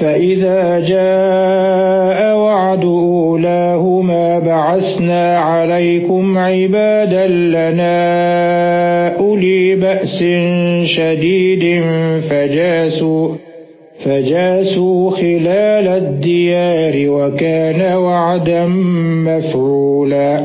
فإذا جاء وعد أولاهما بعثنا عليكم عبادا لنا أولي بأس شديد فجاسوا فجاسوا خلال الديار وكان وعدا مفعولا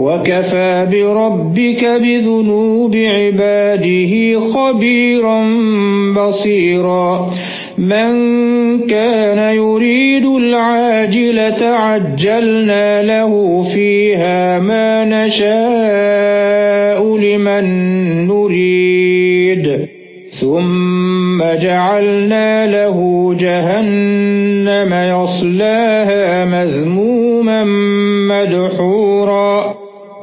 وَكَفَى بِرَبِّكَ بِذُنُوبِ عِبَادِهِ خَبِيرًا بَصِيرًا. مَنْ كَانَ يُرِيدُ الْعَاجِلَةَ عَجَّلْنَا لَهُ فِيهَا مَا نَشَاءُ لِمَن نُّرِيدُ. ثُمَّ جَعَلْنَا لَهُ جَهَنَّمَ يَصْلَاهَا مَذْمُومًا مَّدْحُورًا.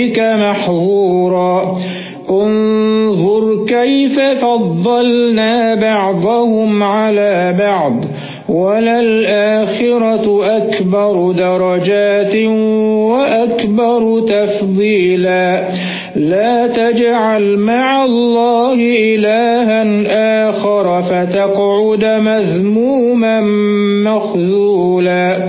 رَبِّكَ مَحْظُورًا. انظُرْ كَيْفَ فَضَّلْنَا بَعْضَهُمْ عَلَى بَعْضٍ وَلَلْآخِرَةُ أَكْبَرُ دَرَجَاتٍ وَأَكْبَرُ تَفْضِيلًا. لَا تَجْعَلْ مَعَ اللَّهِ إِلَٰهًا آخَرَ فَتَقْعُدَ مَذْمُومًا مَّخْذُولًا.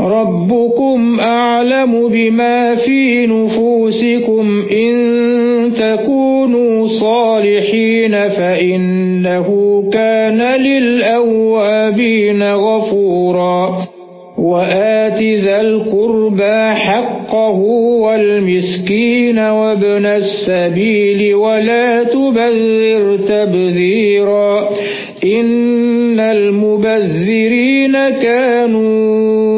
رَبُّكُمْ أَعْلَمُ بِمَا فِي نُفُوسِكُمْ إِن تَكُونُوا صَالِحِينَ فَإِنَّهُ كَانَ لِلْأَوَّابِينَ غَفُورًا وَآتِ ذَا الْقُرْبَى حَقَّهُ وَالْمِسْكِينَ وَابْنَ السَّبِيلِ وَلَا تُبَذِّرْ تَبْذِيرًا إِنَّ الْمُبَذِّرِينَ كَانُوا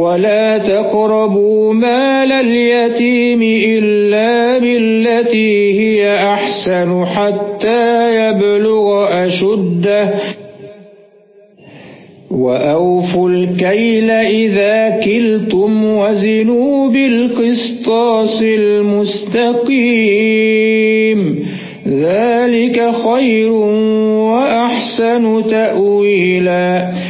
وَلَا تَقْرَبُوا مَالَ الْيَتِيمِ إِلَّا بِالَّتِي هِيَ أَحْسَنُ حَتَّى يَبْلُغَ أَشُدَّهُ. وَأَوْفُوا الْكَيْلَ إِذَا كِلْتُمْ وَزِنُوا بِالْقِسْطَاسِ الْمُسْتَقِيمِ. ذَلِكَ خَيْرٌ وَأَحْسَنُ تَأْوِيلًا.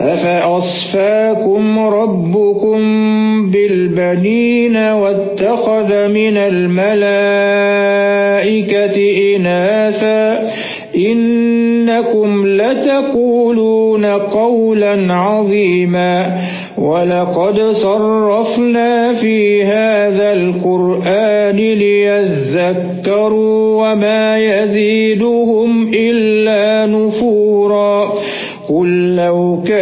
أَفَأَصْفَاكُمْ رَبُّكُمْ بِالْبَنِينَ وَاتَّخَذَ مِنَ الْمَلَائِكَةِ إِنَاثًا إِنَّكُمْ لَتَقُولُونَ قَوْلًا عَظِيمًا وَلَقَدْ صَرَّفْنَا فِي هَذَا الْقُرْآنِ لِيَذَّكَّرُوا وَمَا يَزِيدُهُمْ إِلَّا نُفُورًا قُل لَّوْ كَانَ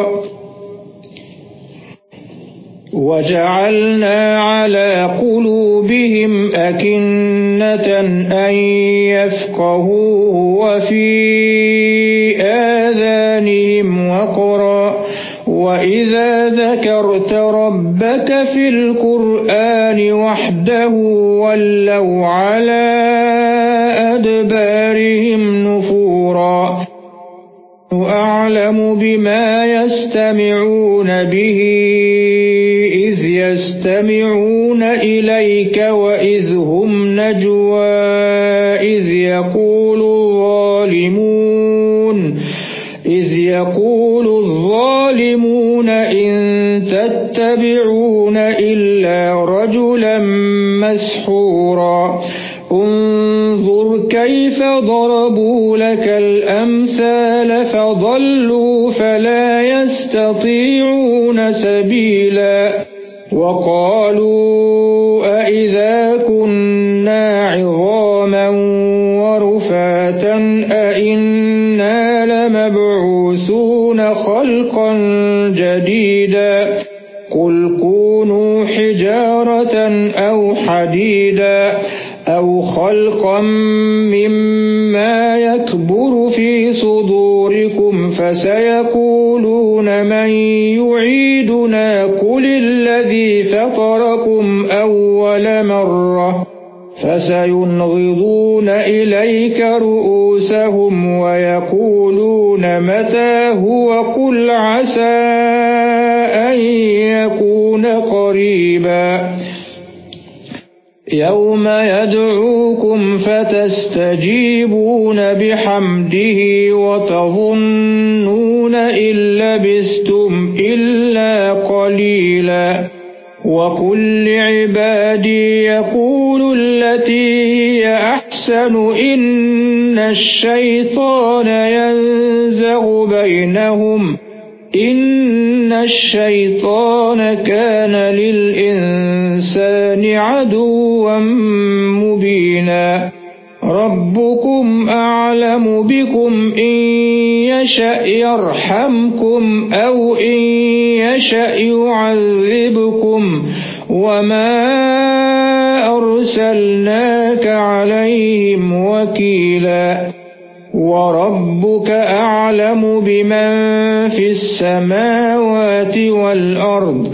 وَجَعَلْنَا عَلَى قُلُوبِهِمْ أَكِنَّةً أَن يَفْقَهُوهُ وَفِي آذَانِهِمْ وَقْرًا. وَإِذَا ذَكَرْتَ رَبَّكَ فِي الْقُرْآنِ وَحْدَهُ وَلَّوْا عَلَى أَدْبَارِهِمْ نُفُورًا. أَعْلَمُ بِمَا يَسْتَمِعُونَ بِهِ. يَسْتَمِعُونَ إِلَيْكَ وَإِذْ هُمْ نَجْوَى إِذْ يَقُولُ الظَّالِمُونَ إِذْ يَقُولُ الظَّالِمُونَ إِن تَتَّبِعُونَ إِلَّا رَجُلًا مَّسْحُورًا. انظُرْ كَيْفَ ضَرَبُوا لَكَ الْأَمْثَالَ فَضَلُّوا فَلَا يَسْتَطِيعُونَ سَبِيلًا. وَقَالُوا أَإِذَا كُنَّا عِظَامًا وَرُفَاتًا أَإِنَّا لَمَبْعُوثُونَ خَلْقًا جَدِيدًا قُلْ كُونُوا حِجَارَةً أَوْ حَدِيدًا أَوْ خَلْقًا مِّمَّا يَكْبُرُ فِي صُدُورِكُمْ فَسَيَقُولُونَ مَن يُعِيدُنَا الَّذِي فَطَرَكُمْ أَوَّلَ مَرَّةٍ فَسَيُنْغِضُونَ إِلَيْكَ رُءُوسَهُمْ وَيَقُولُونَ مَتَى هُوَ قُلْ عَسَى أَن يَكُونَ قَرِيبًا يَوْمَ يَدْعُوكُمْ فَتَسْتَجِيبُونَ بِحَمْدِهِ وَتَظُنُّونَ إِن لَّبِثْتُمْ إِلَّا قَلِيلًا وَقُل لِّعِبَادِي يَقُولُوا الَّتِي هِيَ أَحْسَنُ إِنَّ الشَّيْطَانَ يَنزَغُ بَيْنَهُمْ إِنَّ الشَّيْطَانَ كَانَ لِلْإِنسَانِ عَدُوًّا مُبِينًا رَبُّكُمْ أَعْلَمُ بِكُمْ إِن يَشَأْ يَرْحَمْكُمْ أَوْ إِن يَشَأْ يُعَذِّبْكُمْ وَمَا أَرْسَلْنَاكَ عَلَيْهِمْ وَكِيلًا وَرَبُّكَ أَعْلَمُ بِمَن فِي السَّمَاوَاتِ وَالْأَرْضِ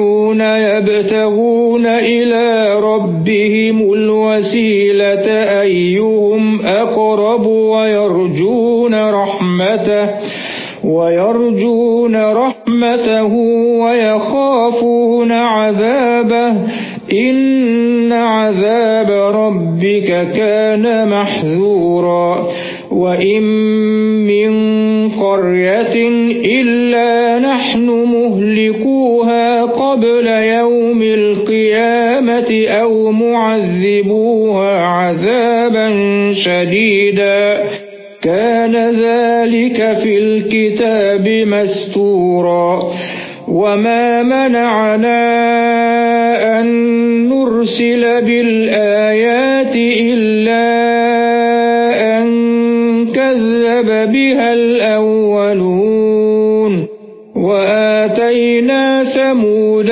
يَبْتَغُونَ إِلَى رَبِّهِمُ الْوَسِيلَةَ أَيُّهُمْ أَقْرَبُ وَيَرْجُونَ رَحْمَتَهُ وَيَرْجُونَ رَحْمَتَهُ وَيَخَافُونَ عَذَابَهُ. إِنَّ عَذَابَ رَبِّكَ كَانَ مَحْذُورًا. وَإِن مِّن قَرْيَةٍ أَوْ مُعَذِّبُوهَا عَذَابًا شَدِيدًا. كَانَ ذَلِكَ فِي الْكِتَابِ مَسْطُورًا وَمَا مَنَعَنَا أَن نُّرْسِلَ بِالْآيَاتِ إِلَّا أَن كَذَّبَ بِهَا الْأَوَّلُونَ. وَآتَيْنَا ثَمُودَ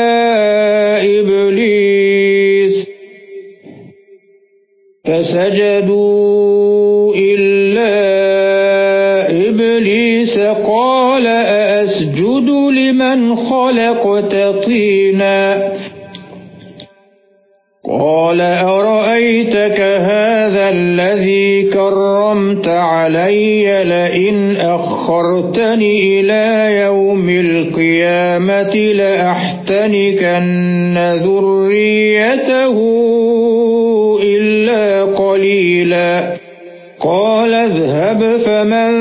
فَسَجَدُوا إِلَّا إِبْلِيسَ قَالَ أَأَسْجُدُ لِمَنْ خَلَقْتَ طِينًا قَالَ أَرَأَيْتَكَ هَذَا الَّذِي كَرَّمْتَ عَلَيَّ لَئِنْ أَخَّرْتَنِ إِلَى يَوْمِ الْقِيَامَةِ لَأَحْتَنِكَنَّ ذُرِّيَّتَهُ قَلِيلًا قَالَ اذْهَبْ فَمَن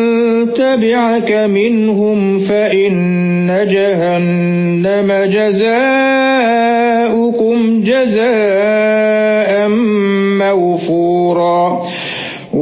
تَبِعَكَ مِنْهُمْ فَإِنَّ جَهَنَّمَ جَزَاؤُكُمْ جَزَاءً.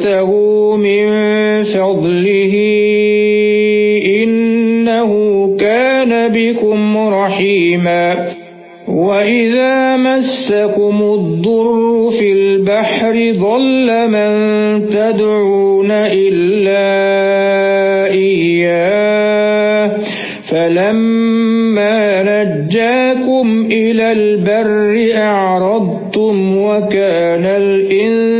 لِتَبْتَغُوا مِنْ فَضْلِهِ إِنَّهُ كَانَ بِكُمْ رَحِيمًا وَإِذَا مَسَّكُمُ الضُّرُّ فِي الْبَحْرِ ضَلَّ مَن تَدْعُونَ إِلَّا إِيَّاهُ فَلَمَّا نَجَّاكُمْ إِلَى الْبَرِّ أَعْرَضْتُمْ وَكَانَ الْإِنسَانُ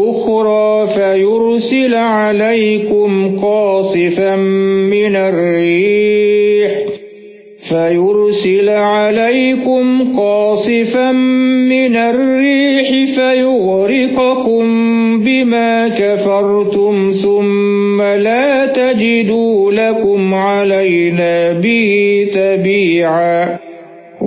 فَيُرْسِلَ عَلَيْكُمْ قَاصِفًا مِنَ الرِّيحِ فَيُرْسِلَ عَلَيْكُمْ قَاصِفًا مِنَ الرِّيحِ فَيُغْرِقَكُم بِمَا كَفَرْتُمْ ثُمَّ لَا تَجِدُوا لَكُمْ عَلَيْنَا بِهِ تَبِيعًا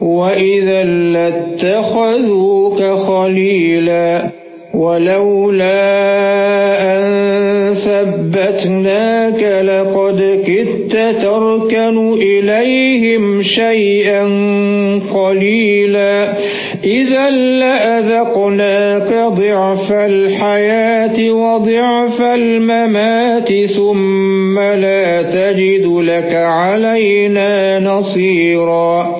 وَإِذًا لَّاتَّخَذُوكَ خَلِيلًا وَلَوْلَا أَن ثَبَّتْنَاكَ لَقَدْ كِدتَّ تَرْكَنُ إِلَيْهِمْ شَيْئًا قَلِيلًا إِذًا لَّأَذَقْنَاكَ ضِعْفَ الْحَيَاةِ وَضِعْفَ الْمَمَاتِ ثُمَّ لَا تَجِدُ لَكَ عَلَيْنَا نَصِيرًا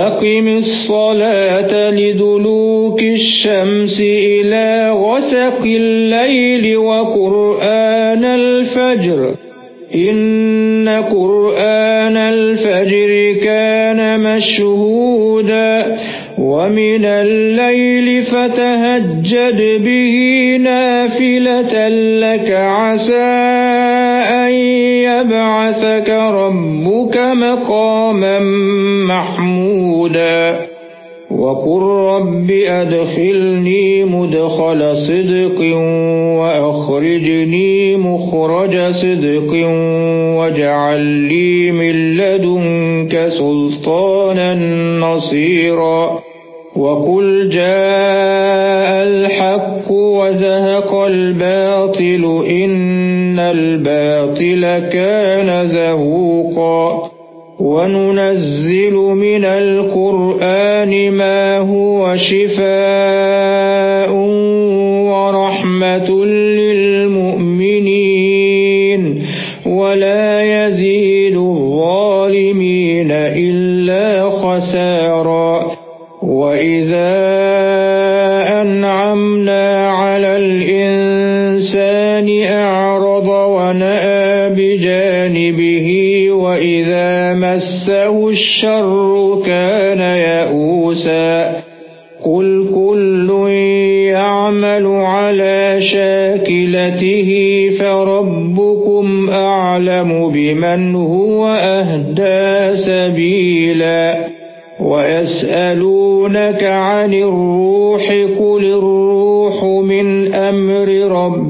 أَقِمِ الصَّلَاةَ لِدُلُوكِ الشَّمْسِ إِلَى غَسَقِ اللَّيْلِ وَقُرْآنَ الْفَجْرِ. إِنَّ قُرْآنَ الْفَجْرِ كَانَ مَشْهُودًا وَمِنَ اللَّيْلِ فَتَهَجَّدْ بِهِ نَافِلَةً لَّكَ عَسَىٰ أَن يَبْعَثَكَ رَبُّكَ مَقَامًا مَّحْمُودًا. وَقُل رَّبِّ أَدْخِلْنِي مُدْخَلَ صِدْقٍ وَأَخْرِجْنِي مُخْرَجَ صِدْقٍ وَاجْعَل لِّي مِن لَّدُنكَ سُلْطَانًا نَّصِيرًا. وَقُلْ جَاءَ الْحَقُّ وَزَهَقَ الْبَاطِلُ إِنَّ الْبَاطِلَ كَانَ زَهُوقًا وَنُنَزِّلُ مِنَ الْقُرْآنِ مَا هُوَ شِفَاءٌ الْأَرْضَ ونأى بجانبه وإذا مسه الشر كان يئوسا قل كل يعمل على شاكلته فربكم أعلم بمن هو أهدى سبيلا ويسألونك عن الروح قل الروح من أمر ربك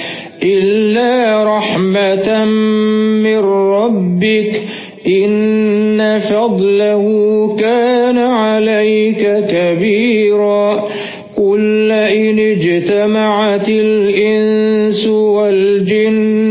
إلا رحمة من ربك إن فضله كان عليك كبيرا قل لئن اجتمعت الإنس والجن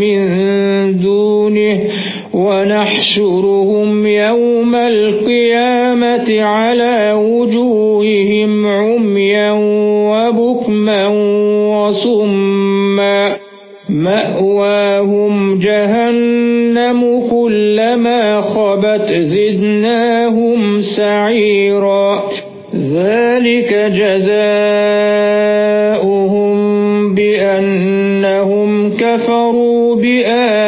من دونه ونحشرهم يوم القيامة على وجوههم عميا وبكما وصما. مأواهم جهنم كلما خبت زدناهم سعيرا. ذلك جزاؤهم بأنهم yeah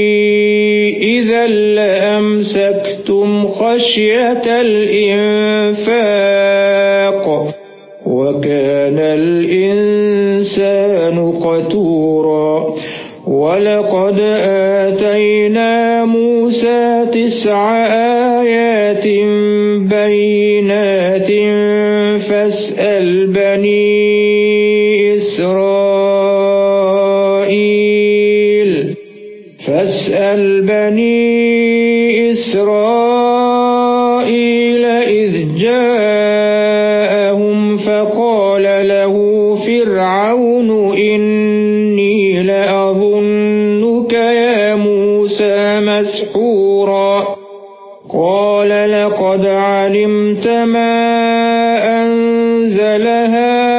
إذا لأمسكتم خشية الإنفاق وكان الإنسان قتورا ولقد آتينا موسى تسع آيات فقال له فرعون إني لأظنك يا موسى مسحورا. قال لقد علمت ما أنزل هؤلاء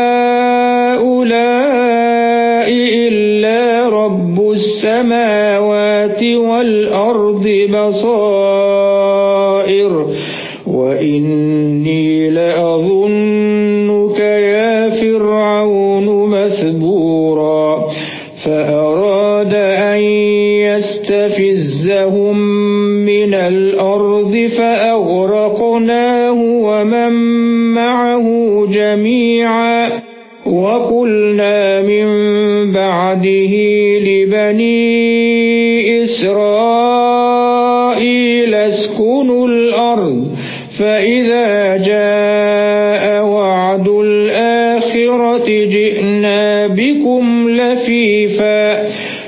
إلا رب السماوات والأرض بصائر بعده لبني إسرائيل اسكنوا الأرض فإذا جاء وعد الآخرة جئنا بكم لفيفا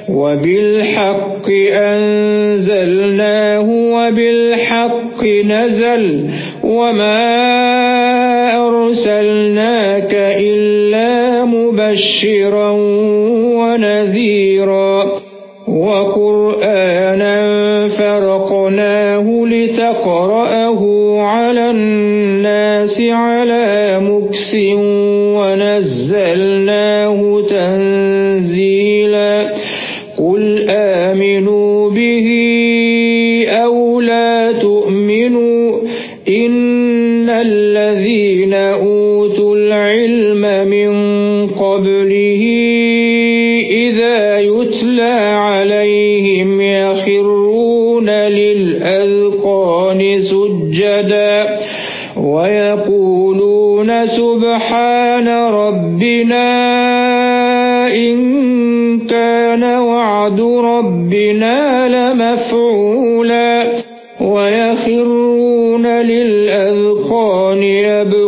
وبالحق أنزلناه وبالحق نزل وما أرسلناك إلا مبشرا ونذيرا وقرآنا فرقناه لتقرأه على الناس على مكس ويخرون للأذقان يبكون